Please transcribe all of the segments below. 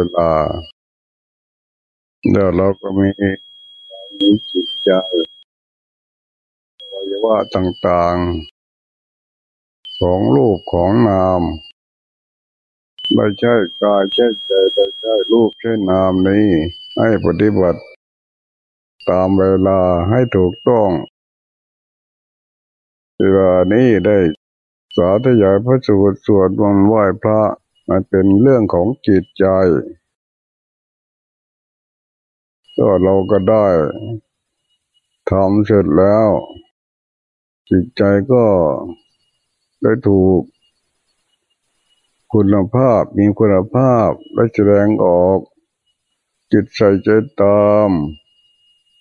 วลาเดี๋ยวเราก็มีมีจิตใจวัยวะต่างๆ ของรูปของนามไม่ใช่กายใช่ใจไม่ใช่รูปใช่นามนี้ ให้ปฏิบัติ ตามเวลาให้ถูกต้องเวลานี้ได้สาธยายพระสูตรสวดมนต์ไหว้พระมันเป็นเรื่องของจิตใจ ก็เราก็ได้ทำเสร็จแล้ว จิตใจก็ได้ถูก คุณภาพมีคุณภาพได้แสดงออก จิตใส่ใจตาม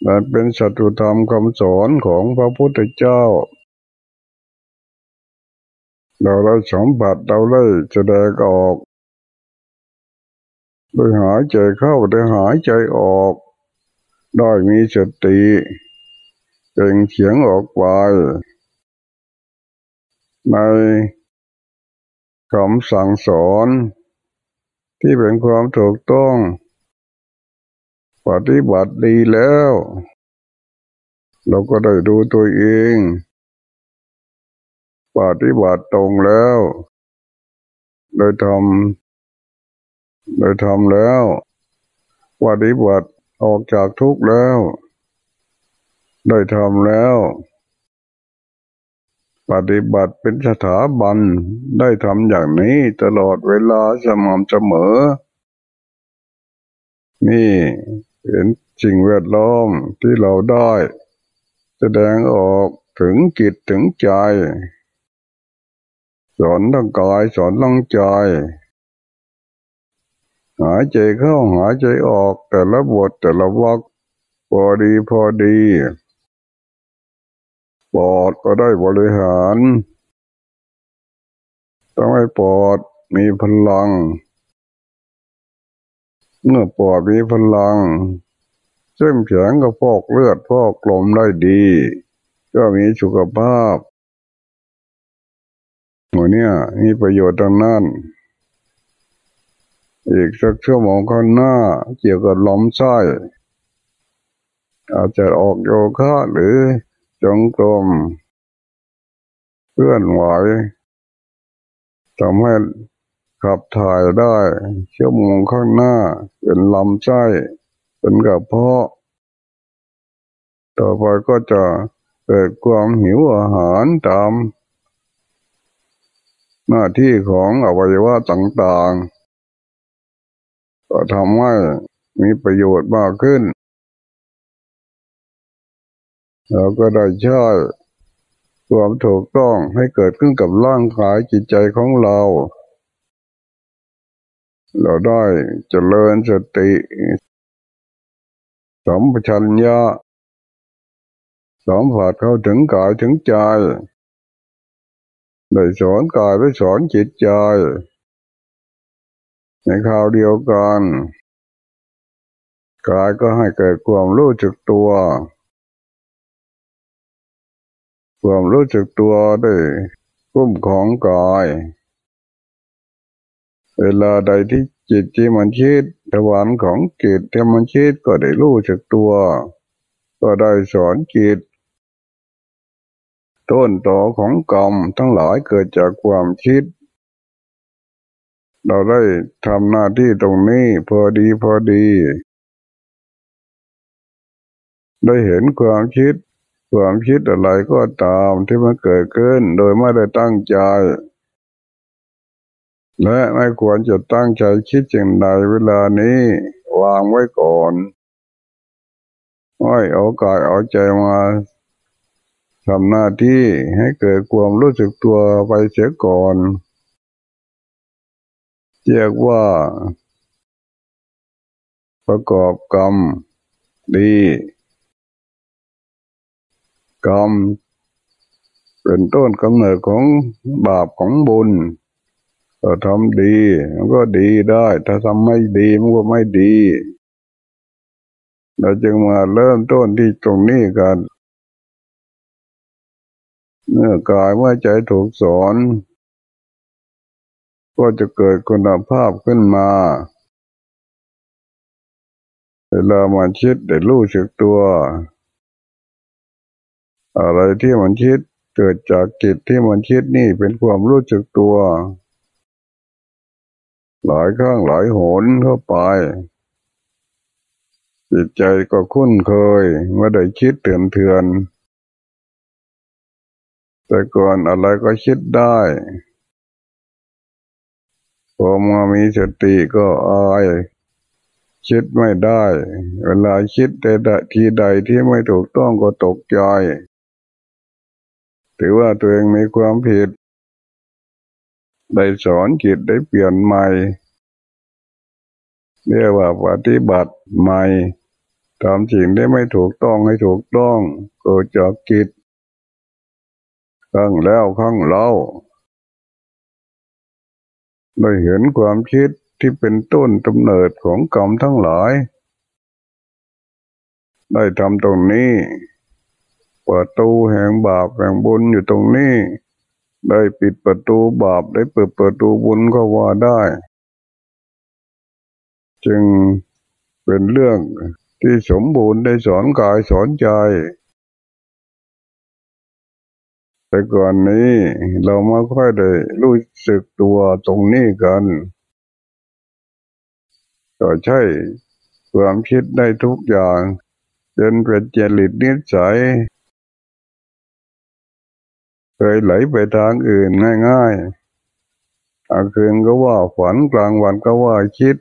มันเป็นสัตุธรรมคำสอนของพระพุทธเจ้า เราได้สมบัติเราได้แสดงออกโดยหายใจเข้าโดยหายใจออก ได้มีสติเป่งเสียงออกไปในคำสั่งสอน ที่เป็นความถูกต้อง ปฏิบัติดีแล้ว เราก็ได้ดูตัวเอง ปฏิบัติตรงแล้ว โดยทำโดยทำแล้ว ปฏิบัติ ออกจากทุกข์แล้ว ได้ทำแล้ว ปฏิบัติเป็นสถาบันได้ทำอย่างนี้ตลอดเวลาสม่ำเสมอ นี่เห็นสิ่งแวดล้อมที่เราได้ แสดงออกถึงจิตถึงใจ สอนทั้งกายสอนทั้งใจ หายใจเข้าหายใจออก แต่ละบทแต่ละวักพอดีพอดีปอดก็ได้บริหารต้องให้ปอดมีพลัง เมื่อปอดมีพลังเส้นแข็งก็ฟอกเลือดฟอกลมได้ดี ก็มีสุขภาพหมูเนี่ยมีประโยชน์ตรงนั้น อีกสักชั่วโมงข้างหน้า เกี่ยวกับลมไส้อาจจะออกโยคะหรือจงกรมเพื่อนไหวทำให้ขับถ่ายได้ ชั่วโมงข้างหน้า เป็นลำไส้ เป็นกระเพาะ ต่อไปก็จะเกิดความหิวอาหารตาม หน้าที่ของอวัยวะต่างๆ ก็ทำให้มีประโยชน์มากขึ้น เราก็ได้ช่วยความถูกต้องให้เกิดขึ้นกับร่างกายจิตใจของเรา เราได้เจริญสติสมปชัญญะสมผัสเข้าถึงกายถึงใจ ได้สอนกายไปสอนจิตใจ ในคราวเดียวกันกายก็ให้เกิดความรู้จักตัว ความรู้จักตัวได้กุ้มของกาย เวลาใดที่จิตที่มันคิดตะวันของจิตที่มันคิดก็ได้รู้จักตัว ก็ได้สอนจิตต้นต่อของกรรมทั้งหลายเกิดจากความคิด เราได้ทำหน้าที่ตรงนี้พอดีพอดี ได้เห็นความคิด ความคิดอะไรก็ตามที่มันเกิดขึ้นโดยไม่ได้ตั้งใจ และไม่ควรจะตั้งใจคิดจึงใดเวลานี้วางไว้ก่อนไม่เอากายเอาใจมาทำหน้าที่ให้เกิดความรู้สึกตัวไปเสียก่อน เรียกว่า ประกอบกรรมดี กรรมเป็นต้นกำเนิดของบาปของบุญถ้าทำดีมันก็ดีได้ ถ้าทำไม่ดีมันก็ไม่ดี เราจึงมาเริ่มต้นที่ตรงนี้กันเมื่อกายเมื่อใจถูกสอน ก็จะเกิดคุณภาพขึ้นมาเวลามันคิดได้รู้สึกตัว อะไรที่มันคิดเกิดจากจิตที่มันคิดนี่เป็นความรู้สึกตัว หลายครั้งหลายโหนเข้าไป จิตใจก็คุ้นเคยไม่ได้คิดเถื่อนเถือน แต่ก่อนอะไรก็คิดได้ พอมามีสติก็อายคิดไม่ได้ เวลาคิดแต่ทีใดที่ไม่ถูกต้องก็ตกใจถือว่าตัวเองมีความผิด ได้สอนจิตได้เปลี่ยนใหม่เรียกว่าปฏิบัติใหม่ทำสิ่งได้ไม่ถูกต้องให้ถูกต้องเกิดจากจิตข้างแล้วข้างเล่า ได้เห็นความคิดที่เป็นต้นกำเนิดของกรรมทั้งหลาย ได้ทำตรงนี้ประตูแห่งบาปแห่งบุญอยู่ตรงนี้ ได้ปิดประตูบาปได้เปิดประตูบุญก็ว่าได้ จึงเป็นเรื่องที่สมบูรณ์ได้สอนกายสอนใจ แต่ก่อนนี้เราไม่ค่อยได้รู้สึกตัวตรงนี้กันก็ใช่ความคิดได้ทุกอย่างจนเป็นเจริตนิสัยเคยไหลไปทางอื่นง่ายๆกลางคืนก็ว่าฝันกลางวันก็ว่าคิด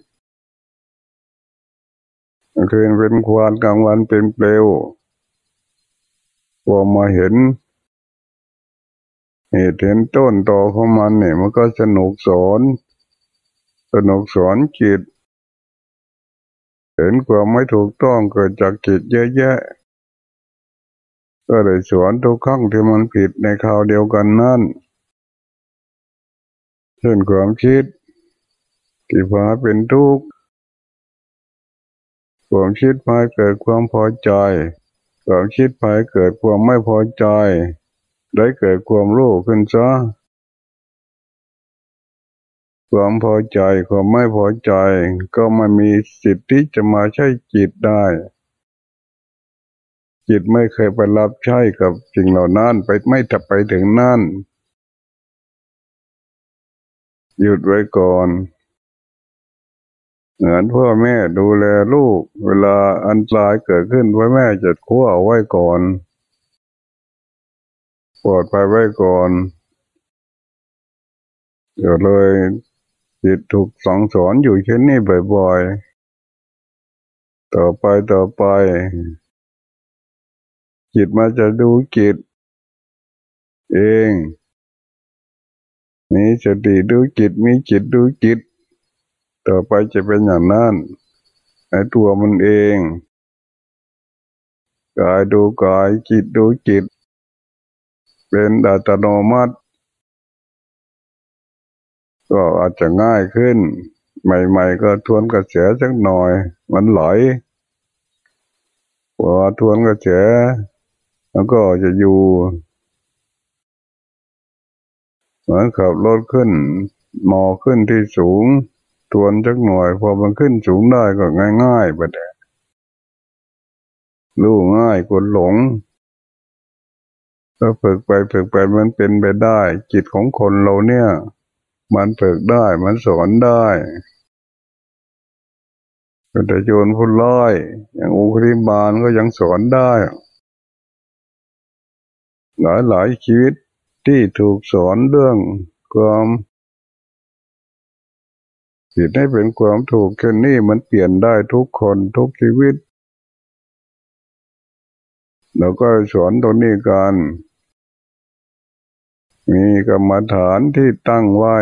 กลางคืนเป็นควานกลางวันเป็นเปลวพอมาเห็น เหตุเห็นต้นต่อของมันเนี่ยมันก็สนุกสอนสนุกสอนจิต เห็นความไม่ถูกต้องเกิดจากจิตเยอะแยะก็เลยสอนทุกครั้งที่มันผิดในคราวเดียวกันนั่นเช่นความคิดที่พาเป็นทุกข์ความคิดพาเกิดความพอใจ ความคิดพาเกิดความไม่พอใจ ได้เกิดความรู้ขึ้นซะความพอใจความไม่พอใจ ก็ไม่มีสิทธิ์ที่จะมาใช้จิตได้ จิตไม่เคยไปรับใช้กับสิ่งเหล่านั้นไปไม่ถับไปถึงนั่น หยุดไว้ก่อนเหมือนพ่อแม่ดูแลลูก เวลาอันตรายเกิดขึ้นพ่อแม่จะคั่วไว้ก่อน ปลอดภัยไว้ก่อนเดี๋ยวเลยจิตถูกสองสอนอยู่เช่นนี้บ่อยๆ ต่อไปต่อไป จิตมาจะดูจิต เอง มีสติดูจิต มีจิตดูจิต ต่อไปจะเป็นอย่างนั้นในตัวมันเอง กายดูกายจิตดูจิต เป็นอัตโนมัติ ก็อาจจะง่ายขึ้น ใหม่ ๆ ก็ทวนกระแสสักหน่อย มันไหลพอทวนกระแสแล้วก็จะอยู่เหมือนขับรถขึ้นมอขึ้นที่สูง ทวนสักหน่อย พอมันขึ้นสูงได้ก็ง่ายๆไปแต่รู้ง่ายกดหลง ก็ฝึกไปฝึกไปมันเป็นไปได้ จิตของคนเราเนี่ย มันฝึกได้มันสอนได้แต่โยนพุ่นร้อยอย่างอุคริบาลก็ยังสอนได้ หลายหลายชีวิตที่ถูกสอนเรื่องความผิดให้เป็นความถูกแค่นี้มันเปลี่ยนได้ทุกคนทุกชีวิตแล้วก็สอนตัวนี้กัน มีกรรมฐานที่ตั้งไว้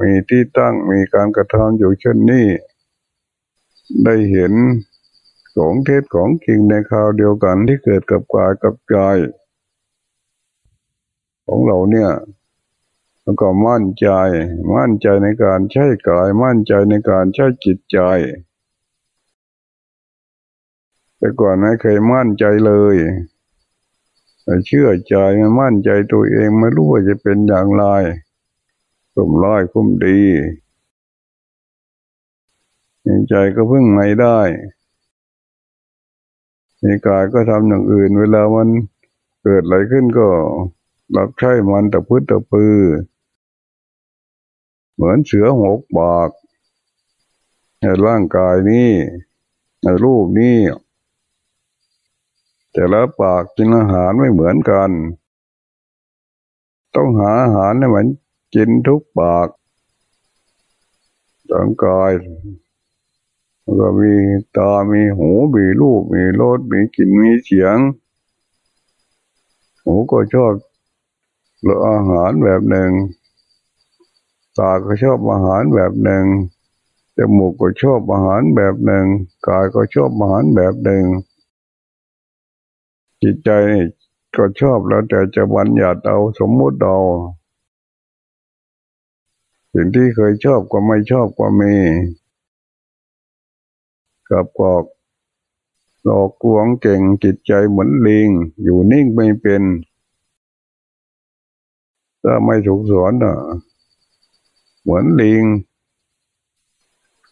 มีที่ตั้งมีการกระทำอยู่เช่นนี้ ได้เห็นของเทศของจริงในคราวเดียวกันที่เกิดกับกายกับใจของเราเนี่ยแล้วก็มั่นใจ มั่นใจในการใช้กาย มั่นใจในการใช้จิตใจ แต่ก่อนไม่เคยมั่นใจเลย เชื่อใจมั่นใจตัวเองไม่รู้ว่าจะเป็นอย่างไรคุ้มร้อยคุ้มดีมีใจก็พึ่งไม่ได้มีกายก็ทำอย่างอื่น เวลามันเกิดอะไรขึ้นก็รับใช้มันแต่พื้นแต่ปือ เหมือนเสือหกบากในร่างกายนี้ในรูปนี้ แต่ละปากกินอาหารไม่เหมือนกัน ต้องหาอาหารให้มันกินทุกปากร่างกายก็มีตา มีหู มีรูป มีรส มีกลิ่น มีเสียง หูก็ชอบรสอาหารแบบหนึ่ง ตาก็ชอบอาหารแบบหนึ่ง จมูกก็ชอบอาหารแบบหนึ่ง กายก็ชอบอาหารแบบหนึ่ง จิตใจก็ชอบแล้วแต่จะบัญญัติเอาสมมุติเอาสิ่งที่เคยชอบก็ไม่ชอบก็มีกับกอกหลอกลวงเก่งจิตใจเหมือนลิง อยู่นิ่งไม่เป็น ถ้าไม่ถูกสอนอะ เหมือนลิง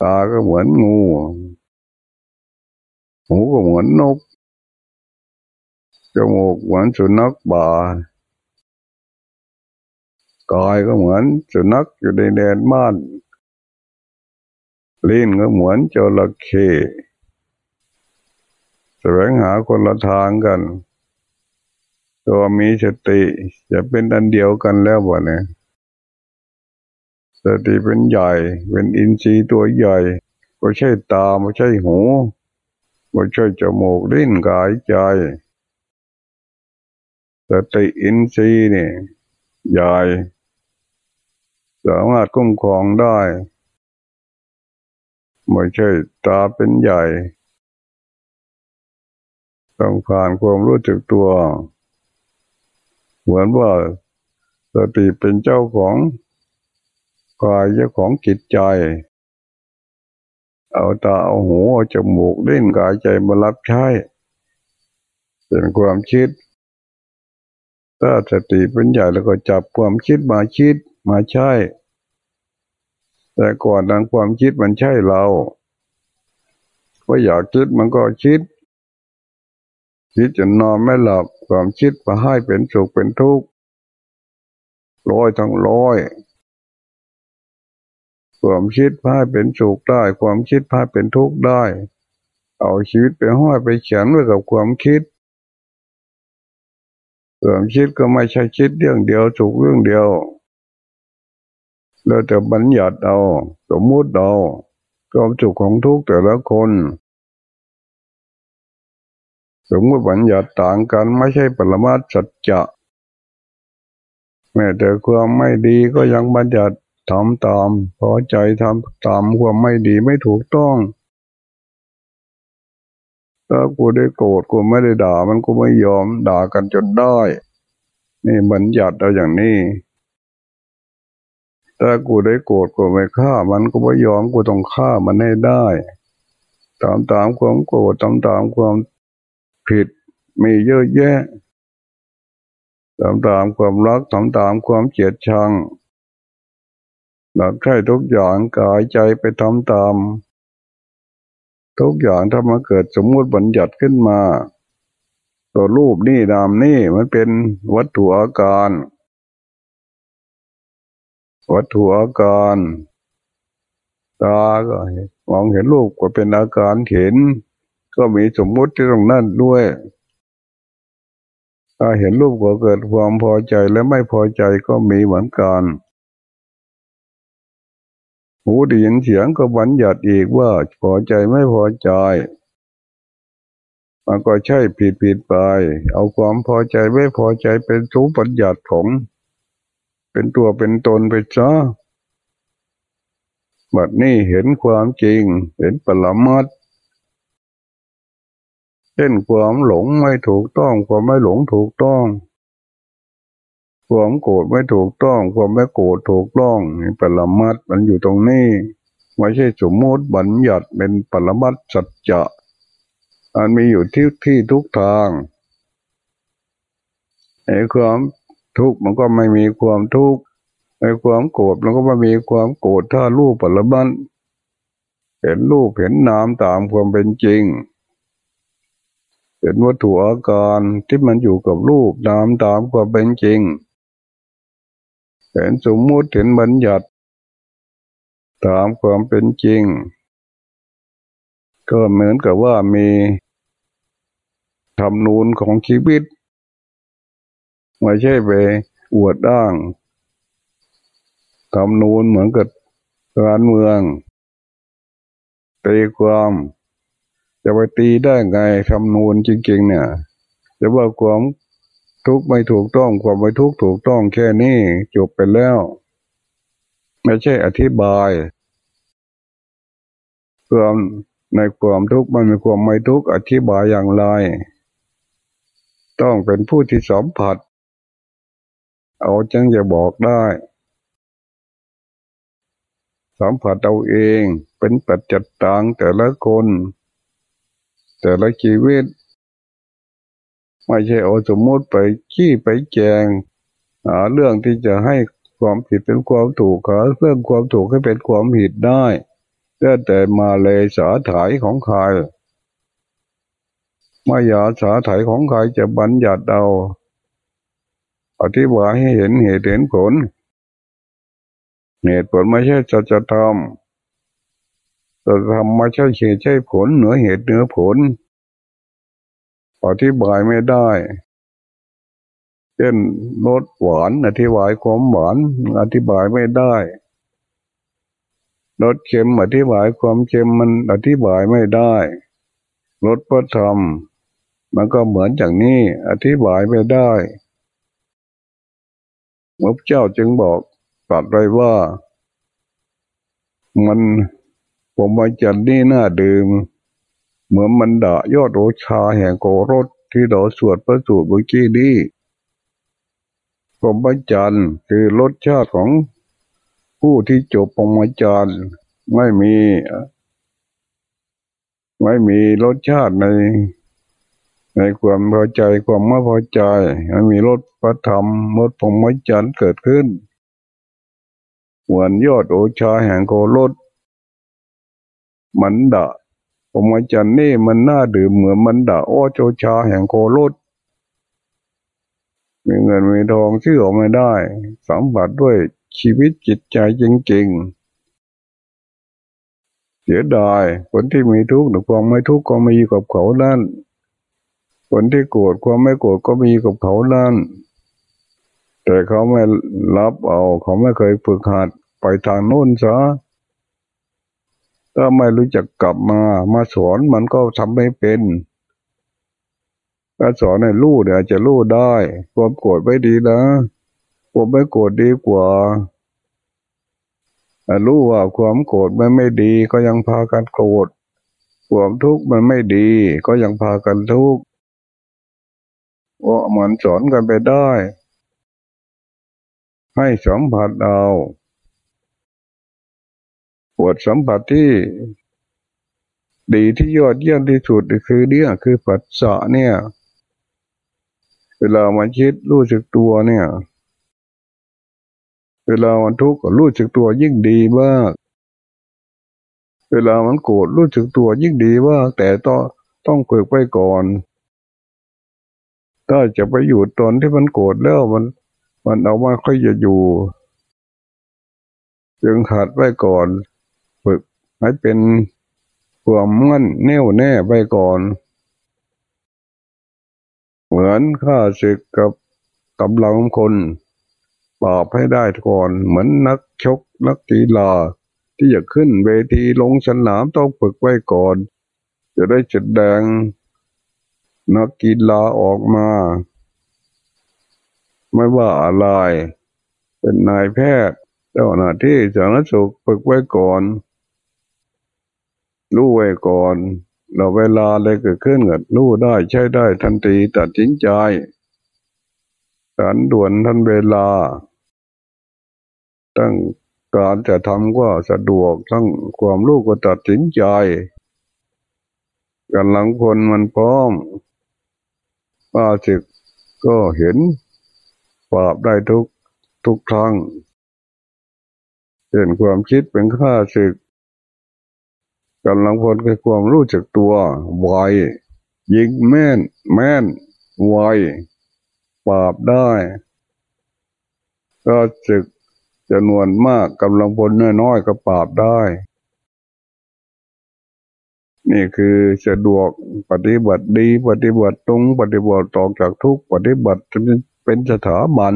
ตาก็เหมือนงูหูก็เหมือนนก จมูกเหมือนสุนัขบากายก็เหมือนสุนัขอยู่ในแดนบ้านลิ้นก็เหมือนจระเข้แสวงหาคนละทางกัน ตัวมีสติจะเป็นอันเดียวกันแล้วบ่เนี่ยสติเป็นใหญ่ เป็นอินทรีย์ตัวใหญ่ไม่ใช่ตาไม่ใช่หูไม่ใช่จมูกลิ้นกายใจ ติอินทรีย์นี่ใหญ่สามารถคุ้มครองได้ไม่ใช่ตาเป็นใหญ่ ต้องผ่านความรู้จักตัว เหมือนว่าสติเป็นเจ้าของกายเจ้าของจิตใจ เอาตาเอาหูเอาจมูกเล่นกายใจมารับใช้เป็นความคิด ถ้าสติเป็นใหญ่แล้วก็จับความคิดมาคิดมาใช้แต่ก่อนนั้นความคิดมันใช่เราว่าอยากคิดมันก็คิด คิดจนนอนไม่หลับความคิดมาให้เป็นสุขเป็นทุกข์ร้อยทั้งร้อยความคิดพาเป็นสุขได้ ความคิดพาเป็นทุกข์ได้ เอาชีวิตไปห้อยไปเขียนไว้กับความคิด ความคิดก็ไม่ใช่คิดเรื่องเดียวสุขเรื่องเดียว เราจะบัญญัติเอาสมมุติเอาความสุขของทุกแต่ละคน สมมติบัญญัติต่างกันไม่ใช่ปรมาสัจจะแม้แต่ความไม่ดีก็ยังบัญญัติทำตามพอใจทำตามความไม่ดีไม่ถูกต้อง ถ้ากูได้โกรธกูไม่ได้ด่า มันกูไม่ยอมด่ากันจนได้ นี่บัญญัติเอาอย่างนี้ถ้ากูได้โกรธกูไม่ฆ่า มันกูไม่ยอมกูต้องฆ่ามันให้ได้ตามตามความโกรธตามตามความผิดมีเยอะแยะตามตามความรักตามตามความเกลียดชังหลักใช่ทุกอย่างกายใจไปทำตาม ทุกอย่างถ้ามาเกิดสมมุติบัญญัติขึ้นมา ตัวรูปนี่นามนี่มันเป็นวัตถุอาการ วัตถุอาการตาก็มองเห็นรูปก็เป็นอาการเห็น ก็มีสมมุติที่ตรงนั้นด้วยถ้าเห็นรูปก็เกิดความพอใจและไม่พอใจก็มีเหมือนกัน หูได้ยินเสียงก็บัญญัติอีกว่าพอใจไม่พอใจ มันก็ใช่ผิดผิดไป เอาความพอใจไม่พอใจเป็นสูบัญญัติของ เป็นตัวเป็นตนไปจ้าบัดนี้เห็นความจริง เห็นปรมัตเช่นความหลงไม่ถูกต้องความไม่หลงถูกต้อง ความโกรธไม่ถูกต้อง ความไม่โกรธถูกต้องปรมัตมันอยู่ตรงนี้ไม่ใช่สมมติบัญญัติเป็นปรมัตสัจจะมันมีอยู่ที่ที่ทุกทางไอ้ความทุกข์มันก็ไม่มีความทุกข์ในความโกรธมันก็ไมามีความโกรธถ้ารูปปัลบันเห็นรูปเห็นนามตามความเป็นจริงเห็นวัตถุอาการที่มันอยู่กับรูปนามตามความเป็นจริง เห็นสมมุติเห็นบัญญัติตามความเป็นจริง ก็เหมือนกับว่ามีทำนูนของชีวิตไม่ใช่ไปอวดอ้างทำนูนเหมือนกับการเมืองตีความจะไปตีได้ไงทำนูนจริงๆเนี่ยจะว่าความ ทุกข์ไม่ถูกต้องความไม่ทุกข์ถูกต้องแค่นี้จบไปแล้ว ไม่ใช่อธิบายความในความทุกข์มันมีความไม่ทุกข์อธิบายอย่างไร ต้องเป็นผู้ที่สัมผัส เอาจังจะบอกได้สัมผัสเอาเองเป็นปัจจัดต่างแต่ละคน แต่ละชีวิต ไม่ใช่เอาสมมติไปขี้ไปแจงหาเรื่องที่จะให้ความผิดเป็นความถูกหาเรื่องความถูกให้เป็นความผิดได้เื่แต่มาเลยสาถ่ายของใครมายาสาถ่ายของใครจะบัญญัติเอาอธิบายให้เห็นเหตุเห็นผล เหตุผลไม่ใช่จะจะทำจะทำไม่ใช่เหตุใช่ผลเหนือเหตุเหนือผล อธิบายไม่ได้ เช่นรสหวานอธิบายความหวานอธิบายไม่ได้รสเค็มอธิบายความเค็มมันอธิบายไม่ได้รสพระธรรม มันก็เหมือนอย่างนี้อธิบายไม่ได้พระเจ้าจึงบอกตัดไว้ว่า มันผมมาจันนี่น่าดื่ม เหมือนมันดายอดโอชาแห่งโกรธที่เราสวดพระสูตรเมื่อกี้นี้ผมมาจันคือรสชาติของผู้ที่จบปรมาจารย์ไม่มี ไม่มีรสชาติใน ในความพอใจความไม่พอใจไม่มีรสพระธรรมรสปรมาจารย์เกิดขึ้นเหมือนยอดโอชาแห่งโกรธมันดะ ผมอาจารย์นี่มันน่าดื่มเหมือนมันดะโอโจชาแห่งโกรธมีเงินมีทองซื้อออกไม่ได้ สัมผัสด้วยชีวิตจิตใจจริงๆ เสียดายคนที่มีทุกข์หรือความไม่ทุกข์ก็มีกับเขานั่นคนที่โกรธความไม่โกรธก็มีกับเขานั่นแต่เขาไม่รับเอา เขาไม่เคยฝึกหัดไปทางโน้นซะ ถ้าไม่รู้จักกลับมา มาสอนมันก็ทำไม่เป็นถ้าสอนให้รู้เดี๋ยจะรู้ได้ความโกรธไม่ดีนะความไม่โกรธดีกว่ารู้ว่าความโกรธมันไม่ดี ก็ยังพากันโกรธความทุกข์มันไม่ดี ก็ยังพากันทุกข์ว่าเหมือนสอนกันไปได้ ให้สัมผัสเอา วดสัมผัสที่ ดีที่ยอดเยี่ยมที่สุดคือเนี่ยคือปัสสะเนี่ย เวลามันคิดรู้สึกตัวเนี่ย เวลามันทุกข์รู้สึกตัวยิ่งดีมาก เวลามันโกรธรู้สึกตัวยิ่งดีมากแต่ต้องต้องฝึกไปก่อนถ้าจะไปอยู่ตอนที่มันโกรธแล้วมัน มันเอามาค่อยจะอยู่ จึงขาดไว้ก่อน ให้เป็นความมั่นแน่วแน่ไปก่อน เหมือนข้าศึกกับกำลังคนปราบให้ได้ก่อน เหมือนนักชกนักกีฬาที่จะขึ้นเวทีลงสนามต้องฝึกไว้ก่อน จะได้จัดแดง นักกีฬาออกมา ไม่ว่าอะไร เป็นนายแพทย์เจ้าหน้าที่สาธารณสุขฝึกไว้ก่อน รู้ไว้ก่อน เราเวลาอะไรเกิดขึ้นเกิดรู้ได้ใช้ได้ทันทีตัดสินใจการด่วนทันเวลา ตั้งการจะทำก็สะดวกทั้งความรู้ก็ตัดสินใจกันหลังคนมันพร้อมป้าจึกก็เห็นปราบได้ทุกทุกครั้งเห็นความคิดเป็นข้าศึก กำลังพลคือความรู้จักตัวไวยิงแม่น แม่นไวปราบได้ ก็จึกจำนวนมากกำลังพลน้อยๆก็ปราบได้ นี่คือสะดวกปฏิบัติดีปฏิบัติตรงปฏิบัติตอกจากทุกปฏิบัติเป็นสถาบัน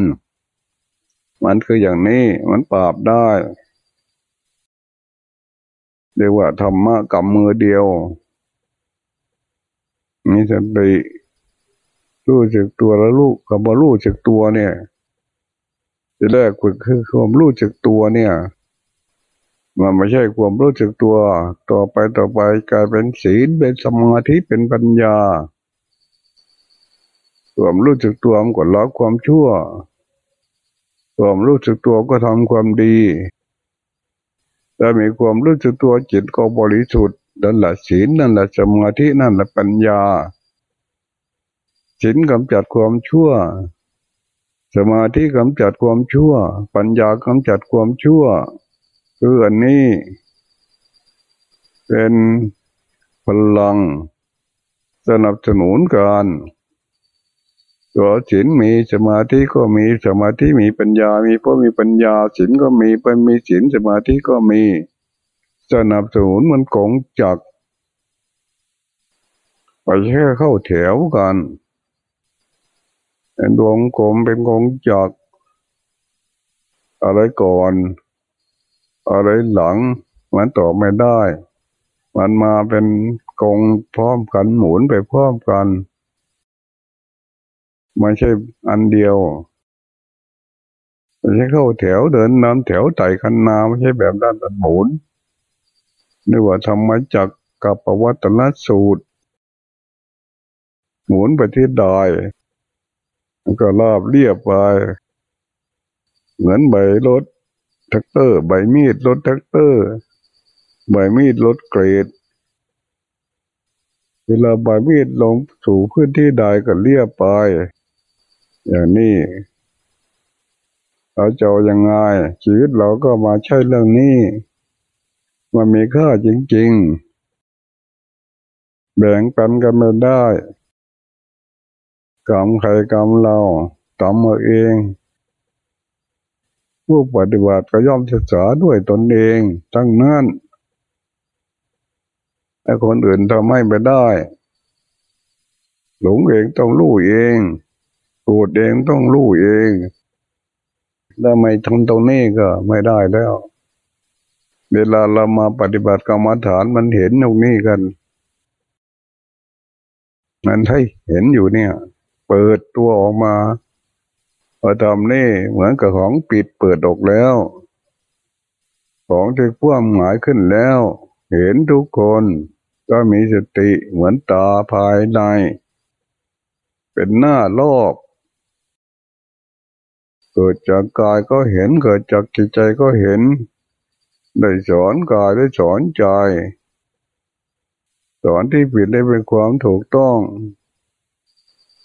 มันคืออย่างนี้มันปราบได้ เรียกว่าธรรมะกับมือเดียว มีสติรู้จักตัวแล้วรู้กับมารู้จักตัวเนี่ยจะแรกฝึกคือความรู้จักตัวเนี่ย มันไม่ใช่ความรู้จักตัว ต่อไปต่อไปกลายเป็นศีลเป็นสมาธิเป็นปัญญาความรู้จักตัวมันก็ละความชั่ว ความรู้จักตัวก็ทำความดี ถ้ามีความรู้สึกตัวจิตก็บริสุทธิ์นั่นแหละศีลนั่นแหละสมาธินั่นแหละปัญญาศีลกำจัดความชั่ว สมาธิกำจัดความชั่ว ปัญญากำจัดความชั่วคืออันนี้ เป็นพลังสนับสนุนการ ตัวศีลมีสมาธิก็มีสมาธิมีปัญญา มีเพราะมีปัญญาศีลก็มีเป็นมีศีลสมาธิก็มีสนับสนุนมันกงจักไปแค่เข้าแถวกันเป็นดวงกลมเป็นกงจักอะไรก่อน อะไรหลัง มันต่อไม่ได้ มันมาเป็นกงพร้อมกันหมุนไปพร้อมกัน ไม่ใช่อันเดียวไม่ใช่เข้าแถวเดินน้ำแถวไต่คันนาไม่ใช่แบบด้านตันหมุนนี่ว่าทำมาจากกับประวัตินสูตร หมุนไปที่ใดก็ราบเรียบไป เหมือนใบรถแทรกเตอร์ ใบมีดรถแทรกเตอร์ ใบมีดรถเกรด เวลาใบมีดลงสู่พื้นที่ใดก็เรียบไป อย่างนี้เราจะยังไง ชีวิตเราก็มาใช่เรื่องนี้ มันมีค่าจริง ๆ แบ่งปันกันไม่ได้กรรมใครกรรมเราทำมเราเอง ผู้ปฏิบัติก็ย่อมศึกษาด้วยตนเองทั้งนั้นไอ้คนอื่นทำไม่ไปได้ หลงเองต้องรู้เอง โกรธเองต้องรู้เองถ้าไม่ทำตรงนี้ก็ไม่ได้แล้ว เวลาเรามาปฏิบัติกรรมฐานมันเห็นตรงนี้กันมันให้เห็นอยู่เนี่ย เปิดตัวออกมาพอทำนี่เหมือนกับของปิดเปิดออกแล้ว ของที่พ่วงหมายขึ้นแล้ว เห็นทุกคนก็มีสติเหมือนตาภายใน เป็นหน้ารอบ เกิดจากกายก็เห็นเกิดจากจิตใจก็เห็น ได้สอนกายได้สอนใจ สอนที่ผิดได้เป็นความถูกต้อง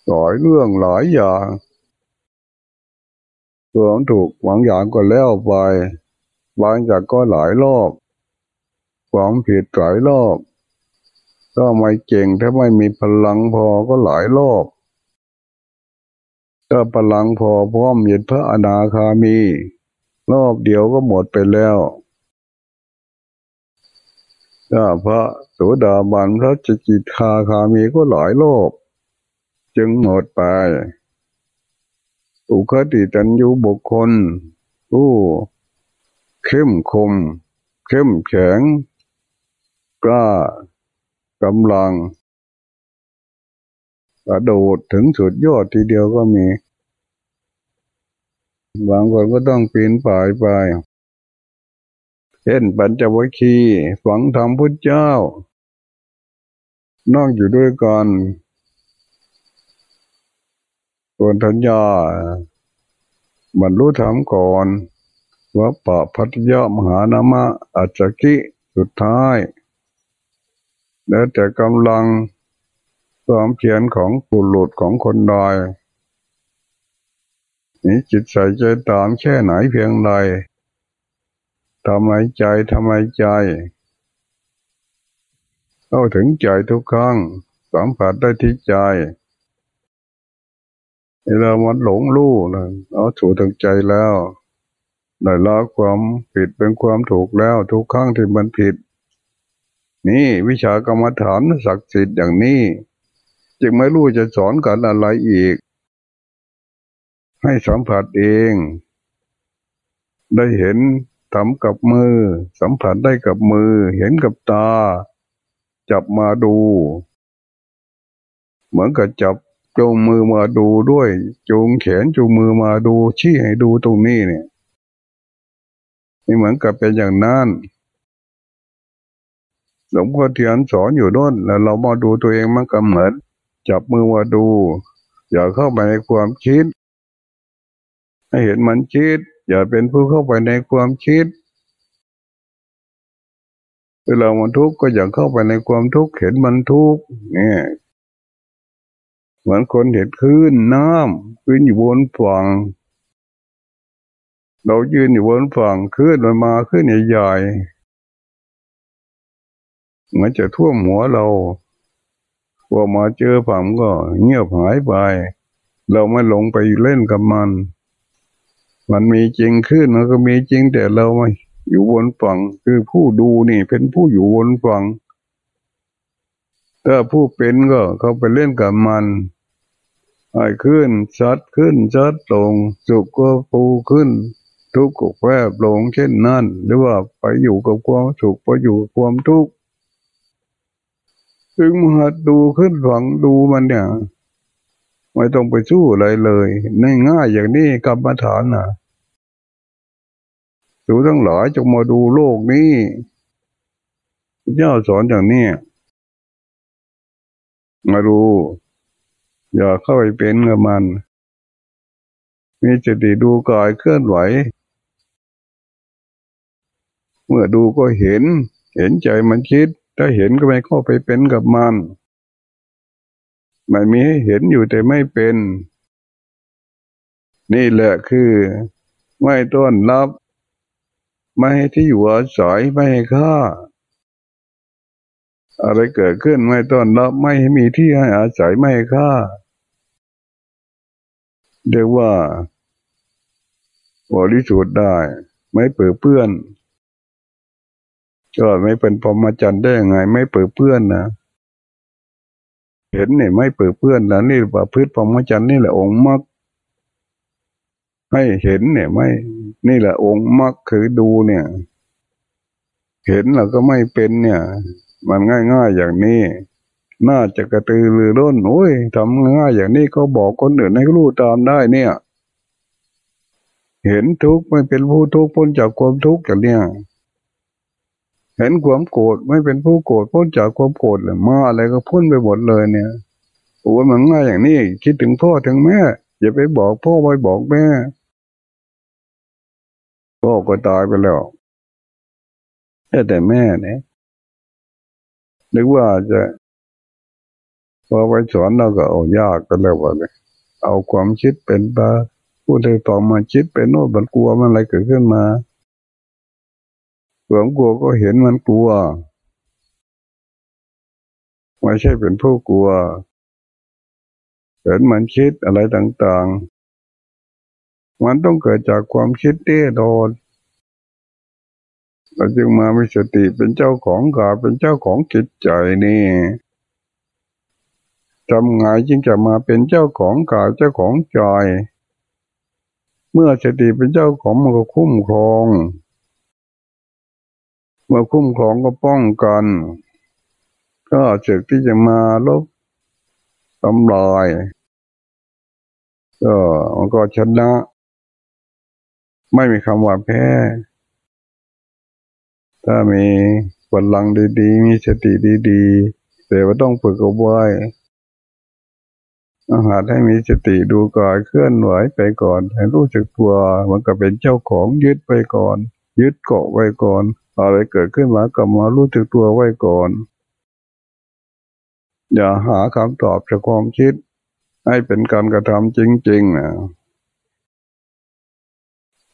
สอนเรื่องหลายอย่างความถูกบางอย่างก็แล้วไปบางอย่างก็หลายรอบความผิดหลายรอบ ก็ไม่เก่งถ้าไม่มีพลังพอก็หลายรอบ ถ้าพลังพอพร้อมเห็นพระอนาคามี รอบเดียวก็หมดไปแล้วถ้าพระโสดาบันพระจิจิคาคามีก็หลายรอบจึงหมดไป อุคติตันยูบุคคลผู้เข้มคม เข้มแข็งกล้ากำลัง กระโดดถึงสุดยอดทีเดียวก็มี บางคนก็ต้องปีนป่ายไป เช่นปัญจวัคคีย์ฝังธรรมพุทธเจ้า นอกอยู่ด้วยกันส่วนทัญญาบรรลุธรรมก่อนว่าปะพัทยมหานามะอัจจกิสุดท้าย แล้วแต่กำลัง ความเพียรของปุรุษของคนใดมีจิตใส่ใจตามแค่ไหนเพียงใดทำไรใจทำไรใจเข้าถึงใจทุกครั้งสัมผัสได้ที่ใจเรามันหลงรู้นะเอาถูกถึงใจแล้วได้ละความผิดเป็นความถูกแล้ว ทุกครั้งที่มันผิด นี่วิชากรรมฐานศักดิ์สิทธิ์อย่างนี้ จึงไม่รู้จะสอนกันอะไรอีก ให้สัมผัสเอง ได้เห็นทำกับมือ สัมผัสได้กับมือ เห็นกับตา จับมาดู เหมือนกับจับจูงมือมาดูด้วยจูงแขนจูงมือมาดู ชี้ให้ดูตรงนี้เนี่ยนี่เหมือนกับเป็นอย่างนั้นหลวงพ่อเทียนสอนอยู่ด้นแล้วเรามาดูตัวเองมันก็เหมือน จับมือมาดู อย่าเข้าไปในความคิด ให้เห็นมันคิด อย่าเป็นผู้เข้าไปในความคิดเวลามันทุกข์ก็อย่าเข้าไปในความทุกข์เห็นมันทุกข์เนี่ยเหมือนคนเห็นคลื่นน้ำคลื่นอยู่บนฝั่งเรายืนอยู่บนฝั่งคลื่นมันมาคลื่นใหญ่ๆมันจะท่วมหัวเรา พอมาเจอฝั่งก็เงียบหายไป เราไม่หลงไปเล่นกับมัน มันมีจริงขึ้นมันก็มีจริงแต่เราไม่อยู่บนฝั่งคือผู้ดูนี่เป็นผู้อยู่บนฝั่งถ้าผู้เป็นก็เขาไปเล่นกับมันไอ้ขึ้นชัดขึ้นชัดลง สุขก็ปูขึ้น ทุกข์ก็แวบลงเช่นนั้น หรือว่าไปอยู่กับความสุขไปอยู่ความทุกข์ ถึงมาดูขึ้นฝังดูมันเนี่ย ไม่ต้องไปสู้อะไรเลยง่ายๆอย่างนี้กรรมฐานน่ะดูทั้งหลายจงมาดูโลกนี้เจ้าสอนอย่างนี้มาดูอย่าเข้าไปเป็นกับมัน มีจิตดูกายเคลื่อนไหว เมื่อดูก็เห็น เห็นใจมันคิด ถ้าเห็นก็ไม่เข้าไปเป็นกับมันมันมีให้เห็นอยู่แต่ไม่เป็น นี่แหละคือ ไม่ต้อนรับ ไม่ให้ที่อยู่อาศัยไม่ให้ค่า อะไรเกิดขึ้นไม่ต้อนรับไม่ให้มีที่ให้อาศัยไม่ให้ค่าเรียกว่าบริสุทธิ์ได้ ไม่เปื้อเปื้อน ก็ไม่เป็นพรหมจรรย์ได้ยังไง ไม่เปื้อเปื้อนนะเห็นเนี่ยไม่เปื้อเปื้อนแล้วนี่ว่าพืชพรหมจรรย์นี่แหละองค์มรรคให้เห็นเนี่ยไม่ นี่แหละองค์มรรคคือดูเนี่ย เห็นแล้วก็ไม่เป็นเนี่ย มันง่ายๆอย่างนี้ น่าจะกระตือรือร้นโอ้ยทำง่ายอย่างนี้ก็บอกคนอื่นให้รู้ตามได้เนี่ย เห็นทุกข์ไม่เป็นผู้ทุกข์พ้นจากความทุกข์อย่างเนี้ย ห็นความโกรธไม่เป็นผู้โกรธพ้นจากความโกรธเลยมาอะไรก็พ้นไปหมดเลยเนี่ยโอ้ยมันง่ายอย่างนี้ คิดถึงพ่อถึงแม่อย่าไปบอกพ่อไปบอกแม่พ่อก็ตายไปแล้วแต่แม่เนี่ยนึกว่าจะพอไปสอนเราก็เอายากก็แล้วว่าเลยเอาความคิดเป็นตาพูดเลยต่อมาคิดเป็นโน่นมันกลัวมันอะไรเกิดขึ้นมา ความกลัวก็เห็นมันกลัว ไม่ใช่เป็นผู้กลัว เห็นมันคิดอะไรต่างๆ มันต้องเกิดจากความคิดเต้โดนเราจึงมามีสติเป็นเจ้าของกายเป็นเจ้าของจิตใจนี่ทำไงจึงจะมาเป็นเจ้าของกายเจ้าของใจ เมื่อสติเป็นเจ้าของมันก็คุ้มครอง มื่อคุ้มครองก็ป้องกัน ก็เจิดที่จะมาลบทำลายก็มันก็ชนะ ไม่มีคำว่าแพ้ ถ้ามีพลังดีๆ มีสติดีๆแต่ว่าต้องฝึกเอาไว้อาหารให้มีสติดูกายเคลื่อนไหวไปก่อน ให้รู้จักตัว มันก็เป็นเจ้าของยึดไปก่อน ยึดเกาะไว้ก่อน อะไรเกิดขึ้นมาก็มารู้จักตัวไว้ก่อน อย่าหาคำตอบจากความคิด ให้เป็นการกระทำจริงๆนะ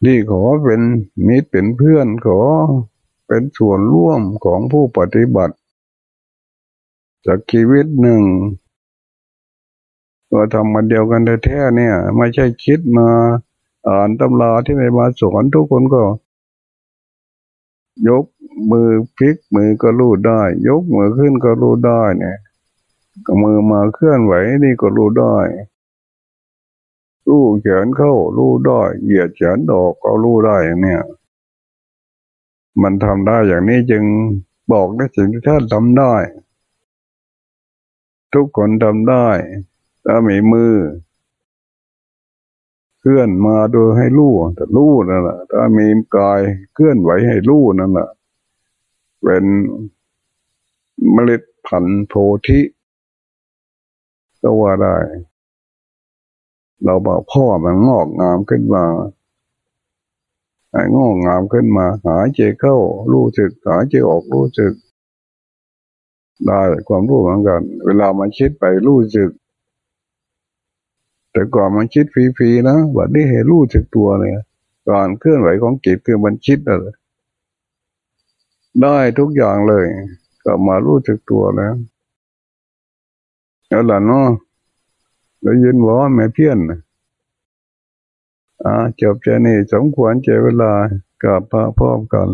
ที่ขอเป็นมิตรเป็นเพื่อนขอเป็นส่วนร่วมของผู้ปฏิบัติ จากชีวิตหนึ่งเราทำมาเดียวกันแท้ๆเนี่ย ไม่ใช่คิดมาอ่านตำราที่ไหนมาสอนทุกคนก็ ยกมือพลิกมือก็รู้ได้ ยกมือขึ้นก็รู้ได้เนี่ยมือมาเคลื่อนไหวนี่ก็รู้ได้รู้แขนเข้ารู้ได้เหยียดแขนออกก็รู้ได้อย่างเนี้ยมันทำได้อย่างนี้จึงบอกได้สิ่งที่ท่านทำได้ ทุกคนทำได้ ถ้ามีมือ เคลื่อนมาโดยให้รู้แต่รู้นั่นแหละถ้ามีกายเคลื่อนไหวให้รู้นั่นแหละเป็นเมล็ดพันธุ์โพธิก็ว่าได้ เราบอกพ่อมันงอกงามขึ้นมาหายงอกงามขึ้นมา หายใจเข้ารู้สึก หายใจออกรู้สึก ได้ความรู้เหมือนกัน เวลามันคิดไปรู้สึก แต่ก่อนมันคิดฟรีๆนะวันนี้เห็นรู้สึกตัวเลยการเคลื่อนไหวของจิตคือมันคิดอะไรได้ทุกอย่างเลย ก็มารู้สึกตัวแล้วแล้วล่ะเนาะได้ยินว่าแม่เพี้ยนอ่าจบใจนี่สมควรเจเวลากับพระพร้อมกัน